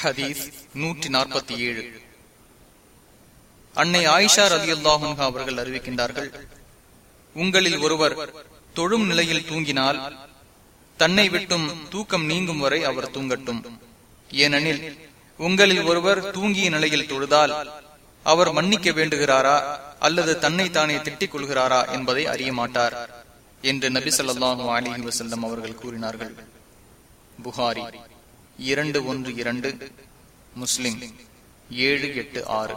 ஹதீஸ் நூற்றி நாற்பத்தி ஏழு அன்னை ஆயிஷா ரதி அல்லாஹா அவர்கள் அறிவிக்கின்றார்கள் உங்களில் ஒருவர் தொழும் நிலையில் தூங்கினால் தன்னை விட்டும் தூக்கம் நீங்கும் வரை அவர் தூங்கட்டும். ஏனெனில் உங்களில் ஒருவர் தூங்கிய நிலையில் தொழுதால் அவர் மன்னிக்க வேண்டுகிறாரா அல்லது தன்னை தானே திட்டிக் கொள்கிறாரா என்பதை அறிய மாட்டார் என்று நபி சொல்லாஹு அலிஹி வசல்லம் அவர்கள் கூறினார்கள். புகாரி. இரண்டு ஒன்று இரண்டு முஸ்லிம் ஏழு எட்டு ஆறு.